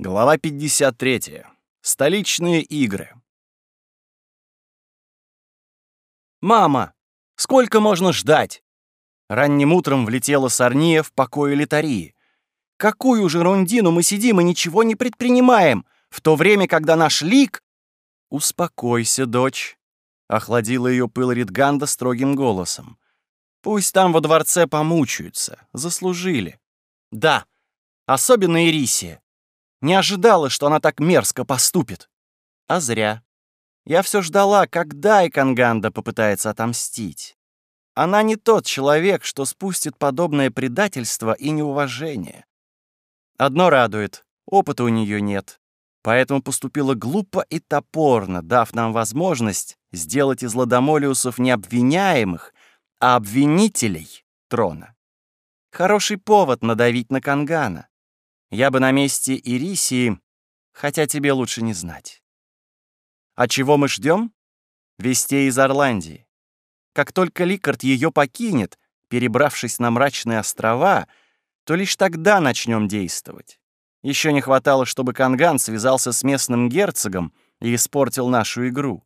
Глава 53. Столичные игры. «Мама, сколько можно ждать?» Ранним утром влетела Сорния в покое Литарии. «Какую же рундину мы сидим и ничего не предпринимаем, в то время, когда наш лик...» «Успокойся, дочь», — охладила ее пыл Ритганда строгим голосом. «Пусть там во дворце помучаются, заслужили. Да, особенно Ирисия. Не ожидала, что она так мерзко поступит. А зря. Я все ждала, когда Иканганда попытается отомстить. Она не тот человек, что спустит подобное предательство и неуважение. Одно радует — опыта у нее нет. Поэтому поступила глупо и топорно, дав нам возможность сделать из ладомолиусов не обвиняемых, а обвинителей трона. Хороший повод надавить на Кангана. Я бы на месте Ирисии, хотя тебе лучше не знать. А чего мы ждем? Вестей из Орландии. Как только Ликард ее покинет, перебравшись на мрачные острова, то лишь тогда начнем действовать. Еще не хватало, чтобы Канган связался с местным герцогом и испортил нашу игру.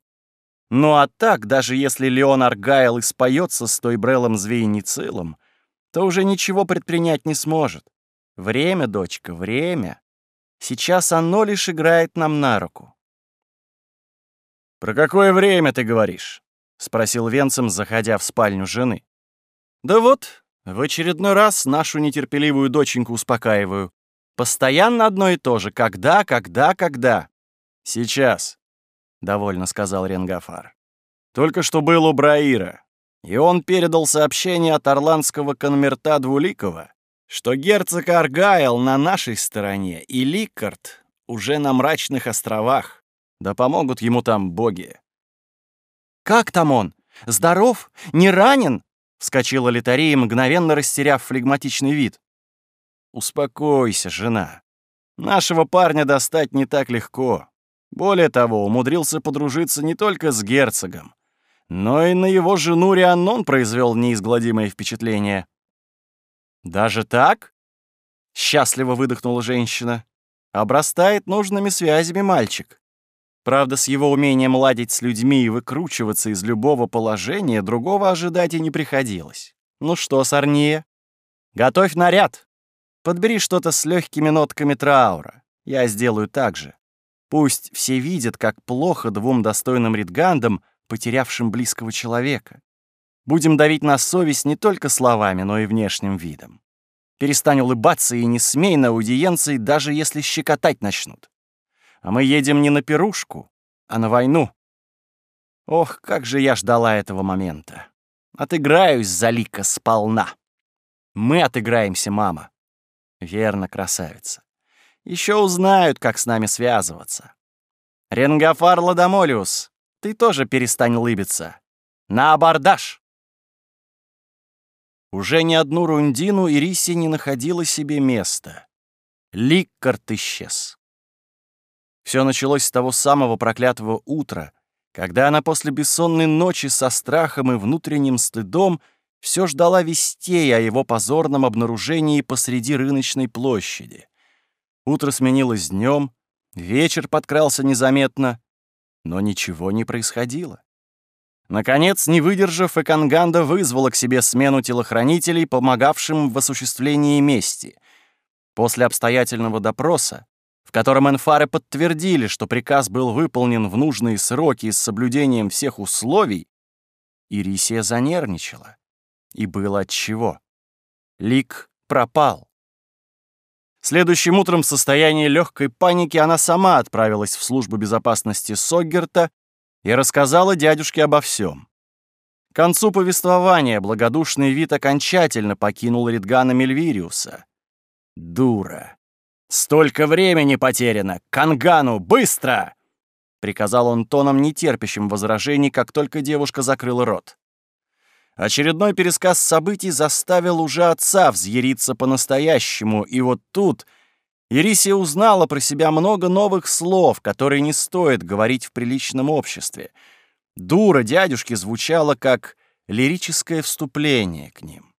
Ну а так, даже если Леон Аргайл и споется с той Брелом Звейницилом, то уже ничего предпринять не сможет. Время, дочка, время. Сейчас оно лишь играет нам на руку. «Про какое время ты говоришь?» — спросил Венцем, заходя в спальню жены. «Да вот, в очередной раз нашу нетерпеливую доченьку успокаиваю. Постоянно одно и то же. Когда, когда, когда?» «Сейчас», — довольно сказал Ренгафар. «Только что был у Браира, и он передал сообщение от орландского конмерта Двуликова, что герцог Аргайл на нашей стороне и Ликард уже на мрачных островах. Да помогут ему там боги. «Как там он? Здоров? Не ранен?» — вскочила Литария, мгновенно растеряв флегматичный вид. «Успокойся, жена. Нашего парня достать не так легко. Более того, умудрился подружиться не только с герцогом, но и на его жену Рианнон произвел неизгладимое впечатление. «Даже так?» — счастливо выдохнула женщина. «Обрастает нужными связями мальчик. Правда, с его умением ладить с людьми и выкручиваться из любого положения другого ожидать и не приходилось. Ну что, Сорния, готовь наряд. Подбери что-то с легкими нотками траура. Я сделаю так же. Пусть все видят, как плохо двум достойным ритгандам, потерявшим близкого человека. Будем давить на совесть не только словами, но и внешним видом. Перестань улыбаться и не смей на аудиенции, даже если щекотать начнут. А мы едем не на пирушку, а на войну. Ох, как же я ждала этого момента. Отыграюсь за Лика сполна. Мы отыграемся, мама. Верно, красавица. Еще узнают, как с нами связываться. Ренгафар Ладомолиус, ты тоже перестань улыбиться. На абордаж! Уже ни одну рундину Ириси не находила себе места. Ликкарт исчез. Все началось с того самого проклятого утра, когда она после бессонной ночи со страхом и внутренним стыдом все ждала вестей о его позорном обнаружении посреди рыночной площади. Утро сменилось днем, вечер подкрался незаметно, но ничего не происходило. Наконец, не выдержав, Эканганда вызвала к себе смену телохранителей, помогавшим в осуществлении мести. После обстоятельного допроса, в котором энфары подтвердили, что приказ был выполнен в нужные сроки с соблюдением всех условий, Ирисия занервничала. И было отчего. Лик пропал. Следующим утром в состоянии легкой паники она сама отправилась в службу безопасности Соггерта и рассказала дядюшке обо всем. К концу повествования благодушный вид окончательно покинул Ридгана Мельвириуса. «Дура! Столько времени потеряно! Кангану, быстро!» Приказал он тоном, нетерпящим возражений, как только девушка закрыла рот. Очередной пересказ событий заставил уже отца взъяриться по-настоящему, и вот тут — Ирисия узнала про себя много новых слов, которые не стоит говорить в приличном обществе. Дура дядюшки звучала как лирическое вступление к ним.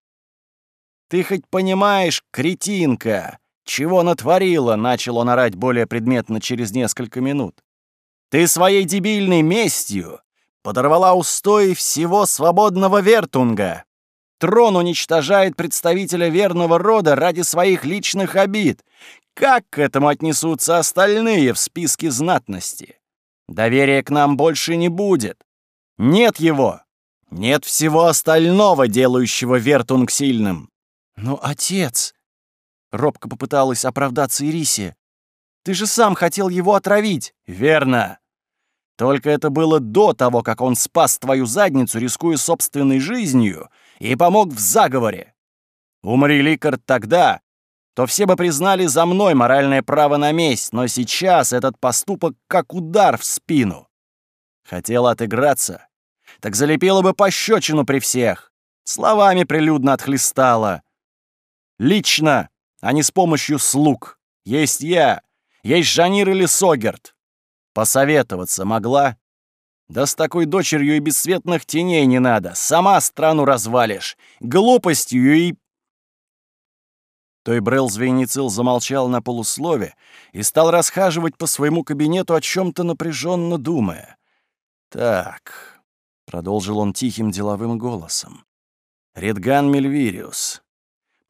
«Ты хоть понимаешь, кретинка, чего натворила?» — начал он орать более предметно через несколько минут. «Ты своей дебильной местью подорвала устои всего свободного Вертунга. Трон уничтожает представителя верного рода ради своих личных обид. Как к этому отнесутся остальные в списке знатности? Доверия к нам больше не будет. Нет его. Нет всего остального, делающего Вертунг сильным. Но отец... Робко попыталась оправдаться Ирисия. «Ты же сам хотел его отравить!» «Верно! Только это было до того, как он спас твою задницу, рискуя собственной жизнью, и помог в заговоре. Умри Ликард тогда, то все бы признали за мной моральное право на месть, но сейчас этот поступок как удар в спину. Хотела отыграться, так залепила бы пощечину при всех, словами прилюдно отхлестала. Лично, а не с помощью слуг. Есть я, есть Жанир или Согерт. Посоветоваться могла? Да с такой дочерью и бесцветных теней не надо. Сама страну развалишь. Глупостью и... Той Брел Звеницил замолчал на полуслове и стал расхаживать по своему кабинету, о чем-то напряженно думая. «Так», — продолжил он тихим деловым голосом, — «Редган Мельвириус,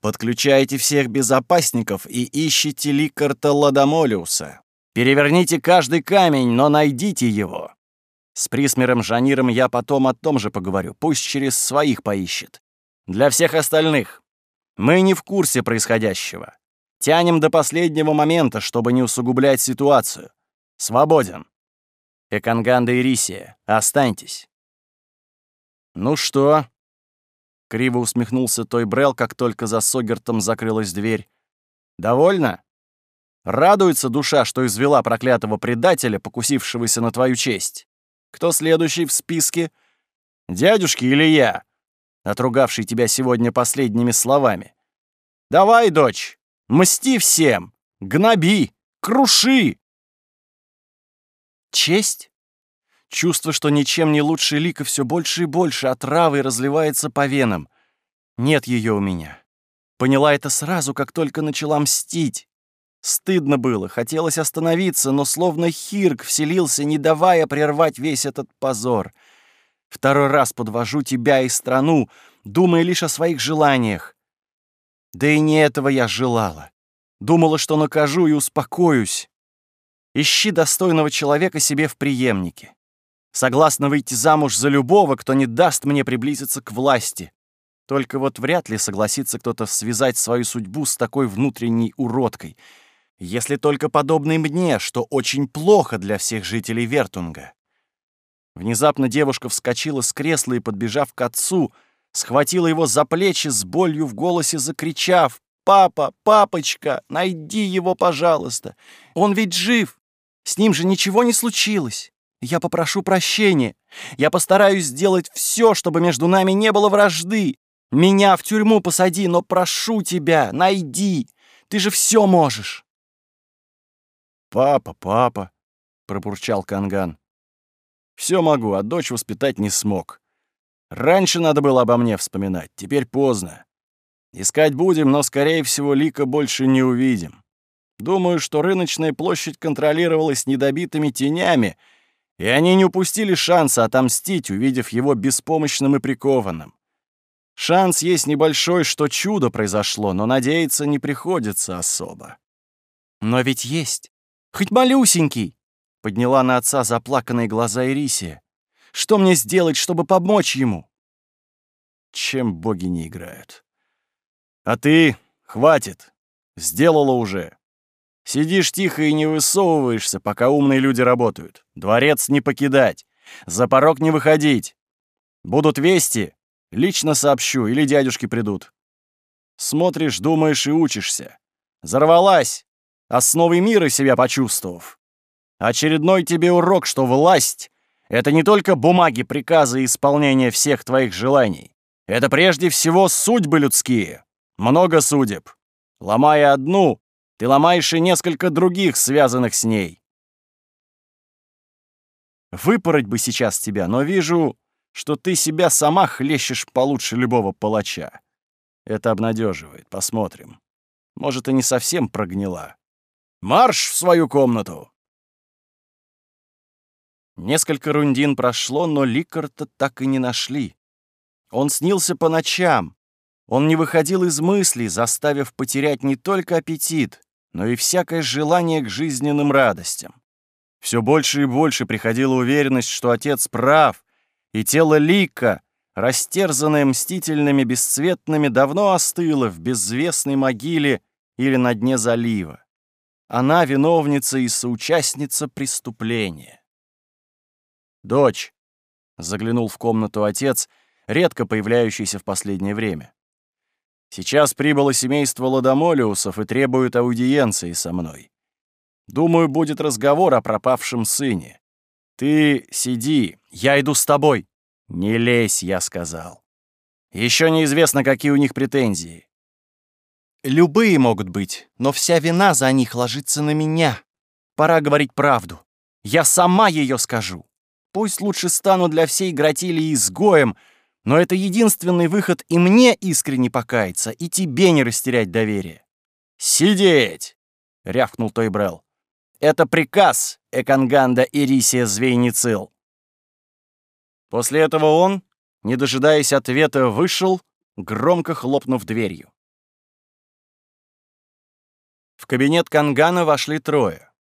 подключайте всех безопасников и ищите Ликарта Ладомолиуса. Переверните каждый камень, но найдите его. С Присмером Жаниром я потом о том же поговорю, пусть через своих поищет. Для всех остальных. Мы не в курсе происходящего. Тянем до последнего момента, чтобы не усугублять ситуацию. Свободен. Эканганда и Рисия, останьтесь. Ну что? Криво усмехнулся Той Брел, как только за Согертом закрылась дверь. Довольно? Радуется душа, что извела проклятого предателя, покусившегося на твою честь. Кто следующий в списке? Дядюшки или я, отругавший тебя сегодня последними словами? Давай, дочь, мсти всем, гноби, круши. Честь? Чувство, что ничем не лучше лика, все больше и больше отравы разливается по венам. Нет ее у меня. Поняла это сразу, как только начала мстить. Стыдно было, хотелось остановиться, но словно хирк вселился, не давая прервать весь этот позор. Второй раз подвожу тебя и страну, думая лишь о своих желаниях. Да и не этого я желала. Думала, что накажу и успокоюсь. Ищи достойного человека себе в преемнике. Согласна выйти замуж за любого, кто не даст мне приблизиться к власти. Только вот вряд ли согласится кто-то связать свою судьбу с такой внутренней уродкой — если только подобный мне, что очень плохо для всех жителей Вертунга. Внезапно девушка вскочила с кресла и, подбежав к отцу, схватила его за плечи с болью в голосе, закричав «Папа, папочка, найди его, пожалуйста! Он ведь жив! С ним же ничего не случилось! Я попрошу прощения! Я постараюсь сделать все, чтобы между нами не было вражды! Меня в тюрьму посади, но прошу тебя, найди! Ты же все можешь!» «Папа, папа», — пробурчал Канган. «Все могу, а дочь воспитать не смог. Раньше надо было обо мне вспоминать, теперь поздно. Искать будем, но, скорее всего, Лика больше не увидим. Думаю, что рыночная площадь контролировалась недобитыми тенями, и они не упустили шанса отомстить, увидев его беспомощным и прикованным. Шанс есть небольшой, что чудо произошло, но надеяться не приходится особо. Но ведь есть. Хоть малюсенький!» — подняла на отца заплаканные глаза Ирисия. «Что мне сделать, чтобы помочь ему?» Чем боги не играют. «А ты, хватит, сделала уже. Сидишь тихо и не высовываешься, пока умные люди работают. Дворец не покидать, за порог не выходить. Будут вести, лично сообщу, или дядюшки придут. Смотришь, думаешь и учишься. Зарвалась, основы мира себя почувствовав. Очередной тебе урок, что власть — это не только бумаги, приказы и исполнение всех твоих желаний. Это прежде всего судьбы людские. Много судеб. Ломая одну, ты ломаешь и несколько других, связанных с ней. Выпороть бы сейчас тебя, но вижу, что ты себя сама хлещешь получше любого палача. Это обнадеживает. Посмотрим. Может, и не совсем прогнила. Марш в свою комнату!» Несколько рундин прошло, но Ликарта так и не нашли. Он снился по ночам. Он не выходил из мыслей, заставив потерять не только аппетит, но и всякое желание к жизненным радостям. Все больше и больше приходила уверенность, что отец прав, и тело Лика, растерзанное мстительными бесцветными, давно остыло в безвестной могиле или на дне залива. Она виновница и соучастница преступления. «Дочь», — заглянул в комнату отец, редко появляющийся в последнее время. «Сейчас прибыло семейство Ладомолиусов и требует аудиенции со мной. Думаю, будет разговор о пропавшем сыне. Ты сиди, я иду с тобой». «Не лезь», — я сказал. Еще неизвестно, какие у них претензии. Любые могут быть, но вся вина за них ложится на меня. Пора говорить правду. Я сама ее скажу. Пусть лучше стану для всей Гратилии изгоем, но это единственный выход и мне искренне покаяться, и тебе не растерять доверие. «Сидеть!» — рявкнул Тойбрел. «Это приказ Эканганда Ирисия Звейницил». После этого он, не дожидаясь ответа, вышел, громко хлопнув дверью. В кабинет Кангана вошли трое.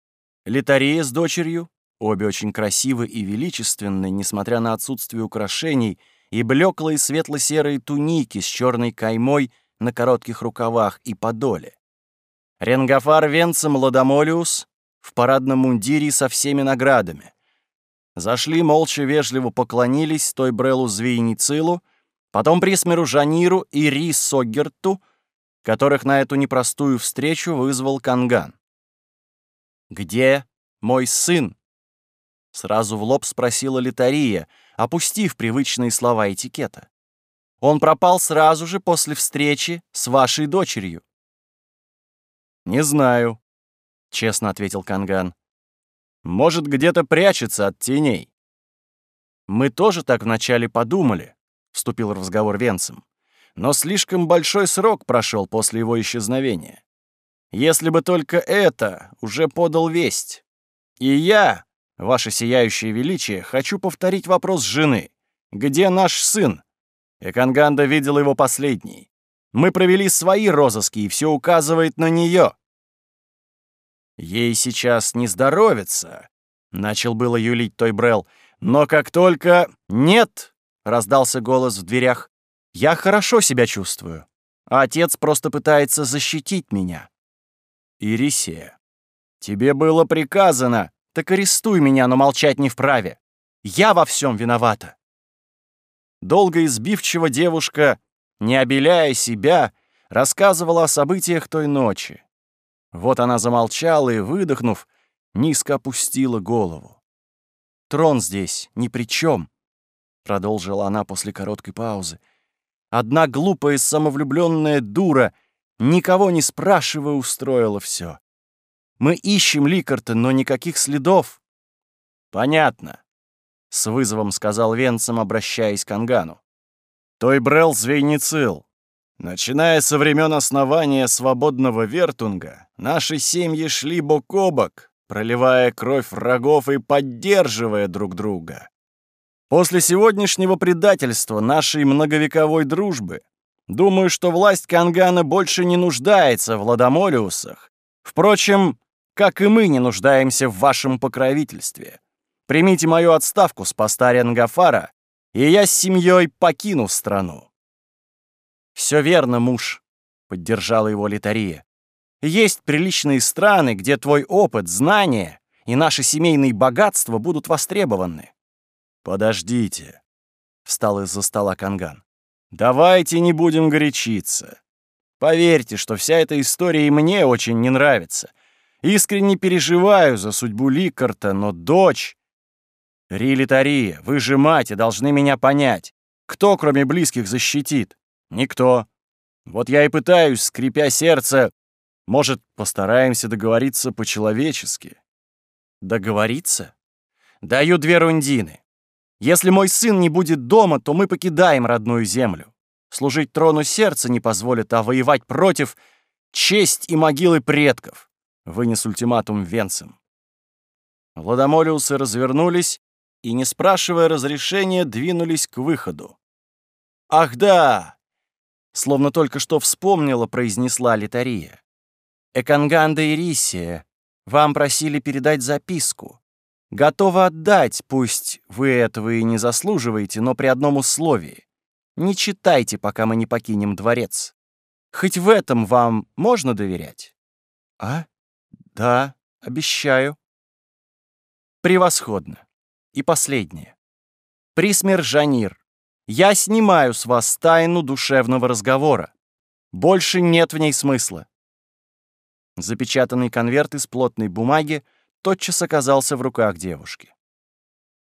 Литария с дочерью, Обе очень красивы и величественны, несмотря на отсутствие украшений, и блеклые светло-серые туники с черной каймой на коротких рукавах и подоле. Ренгафар Венцем Ладомолиус в парадном мундире со всеми наградами. Зашли, молча вежливо поклонились той Брелу Звейницилу, потом Присмеру Жаниру и Ри Соггерту, которых на эту непростую встречу вызвал Канган. «Где мой сын?» Сразу в лоб спросила Литария, опустив привычные слова этикета. Он пропал сразу же после встречи с вашей дочерью. «Не знаю», — честно ответил Канган. «Может, где-то прячется от теней». «Мы тоже так вначале подумали», — вступил в разговор Венцем. «Но слишком большой срок прошел после его исчезновения. Если бы только это уже подал весть. И я, Ваше сияющее величие, хочу повторить вопрос жены. Где наш сын? Эканганда видел его последний. Мы провели свои розыски, и все указывает на нее. Ей сейчас не здоровится, начал было юлить Тойбрел, но как только «Нет!» — раздался голос в дверях. «Я хорошо себя чувствую. А отец просто пытается защитить меня». «Ирисия, тебе было приказано», так арестуй меня, но молчать не вправе. Я во всем виновата. Долго и сбивчиво девушка, не обеляя себя, рассказывала о событиях той ночи. Вот она замолчала и, выдохнув, низко опустила голову. «Трон здесь ни при чем», — продолжила она после короткой паузы. «Одна глупая самовлюбленная дура, никого не спрашивая, устроила все. Мы ищем Ликарта, но никаких следов». «Понятно», — с вызовом сказал Венцем, обращаясь к Ангану. «Той брел Звейницил. Начиная со времен основания свободного Вертунга, наши семьи шли бок о бок, проливая кровь врагов и поддерживая друг друга. После сегодняшнего предательства нашей многовековой дружбы, думаю, что власть Кангана больше не нуждается в Ладомолиусах. Впрочем, как и мы не нуждаемся в вашем покровительстве. Примите мою отставку с поста Ренгафара, и я с семьей покину страну». «Все верно, муж», — поддержала его Литария. «Есть приличные страны, где твой опыт, знания и наши семейные богатства будут востребованы». «Подождите», — встал из-за стола Канган. «Давайте не будем горячиться. Поверьте, что вся эта история и мне очень не нравится. Искренне переживаю за судьбу Ликарта, но дочь... Рилитария, вы же мать и должны меня понять. Кто, кроме близких, защитит? Никто. Вот я и пытаюсь, скрипя сердце, может, постараемся договориться по-человечески. Договориться? Даю две рундины. Если мой сын не будет дома, то мы покидаем родную землю. Служить трону сердца не позволит, а воевать против честь и могилы предков», — вынес ультиматум Венцем. Владомолиусы развернулись и, не спрашивая разрешения, двинулись к выходу. «Ах да!» — словно только что вспомнила, произнесла Литария. «Эканганда и Рисия, вам просили передать записку. Готова отдать, пусть вы этого и не заслуживаете, но при одном условии. Не читайте, пока мы не покинем дворец. Хоть в этом вам можно доверять?» «А? Да, обещаю». «Превосходно. И последнее. Присмер Жанир, я снимаю с вас тайну душевного разговора. Больше нет в ней смысла. Запечатанный конверт из плотной бумаги тотчас оказался в руках девушки.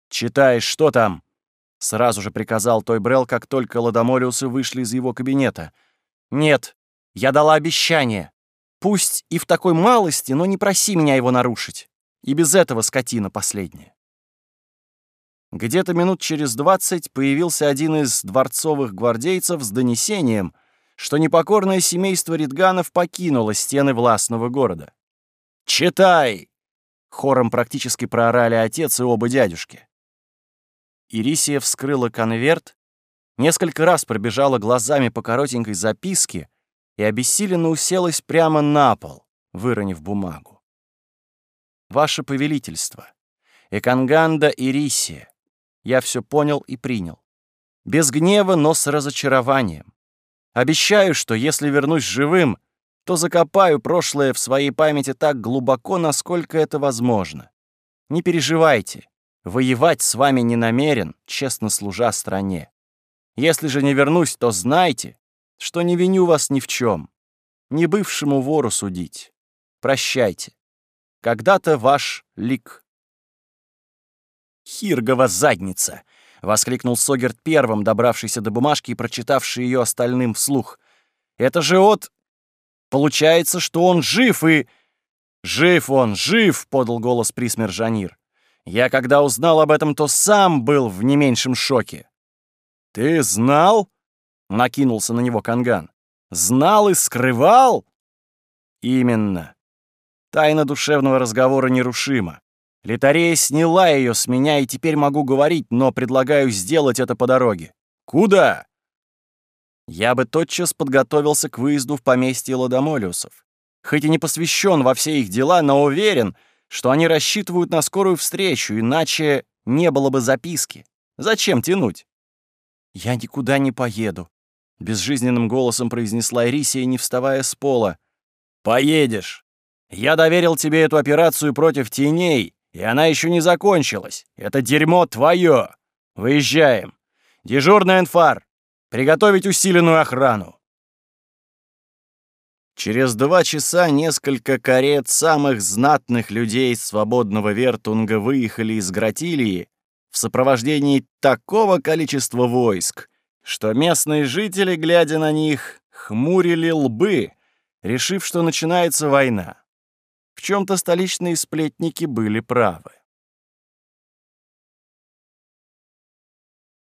«Читаешь, что там?» — сразу же приказал Той Брелл, как только Ладомолиусы вышли из его кабинета. «Нет, я дала обещание. Пусть и в такой малости, но не проси меня его нарушить. И без этого скотина последняя». Где-то минут через двадцать появился один из дворцовых гвардейцев с донесением, что непокорное семейство Ридганов покинуло стены властного города. «Читай!» — хором практически проорали отец и оба дядюшки. Ирисия вскрыла конверт, несколько раз пробежала глазами по коротенькой записке и обессиленно уселась прямо на пол, выронив бумагу. «Ваше повелительство, Эканганда Ирисия, я все понял и принял. Без гнева, но с разочарованием. Обещаю, что если вернусь живым, то закопаю прошлое в своей памяти так глубоко, насколько это возможно. Не переживайте, воевать с вами не намерен, честно служа стране. Если же не вернусь, то знайте, что не виню вас ни в чем. Не бывшему вору судить. Прощайте. Когда-то ваш лик. «Хиргова задница!» — воскликнул Согерт первым, добравшийся до бумажки и прочитавший ее остальным вслух. «Это же от... Получается, что он жив и...» «Жив он, жив!» — подал голос Присмер Жанир. «Я, когда узнал об этом, то сам был в не меньшем шоке». «Ты знал?» — накинулся на него Канган. «Знал и скрывал?» «Именно. Тайна душевного разговора нерушима. Литарея сняла ее с меня, и теперь могу говорить, но предлагаю сделать это по дороге. Куда? Я бы тотчас подготовился к выезду в поместье Ладомолиусов. Хоть и не посвящен во все их дела, но уверен, что они рассчитывают на скорую встречу, иначе не было бы записки. Зачем тянуть? «Я никуда не поеду», — безжизненным голосом произнесла Ирисия, не вставая с пола. «Поедешь. Я доверил тебе эту операцию против теней, и она еще не закончилась. Это дерьмо твое. Выезжаем. Дежурный энфар. Приготовить усиленную охрану. Через два часа несколько карет самых знатных людей свободного Вертунга выехали из Гратилии в сопровождении такого количества войск, что местные жители, глядя на них, хмурили лбы, решив, что начинается война. В чем-то столичные сплетники были правы.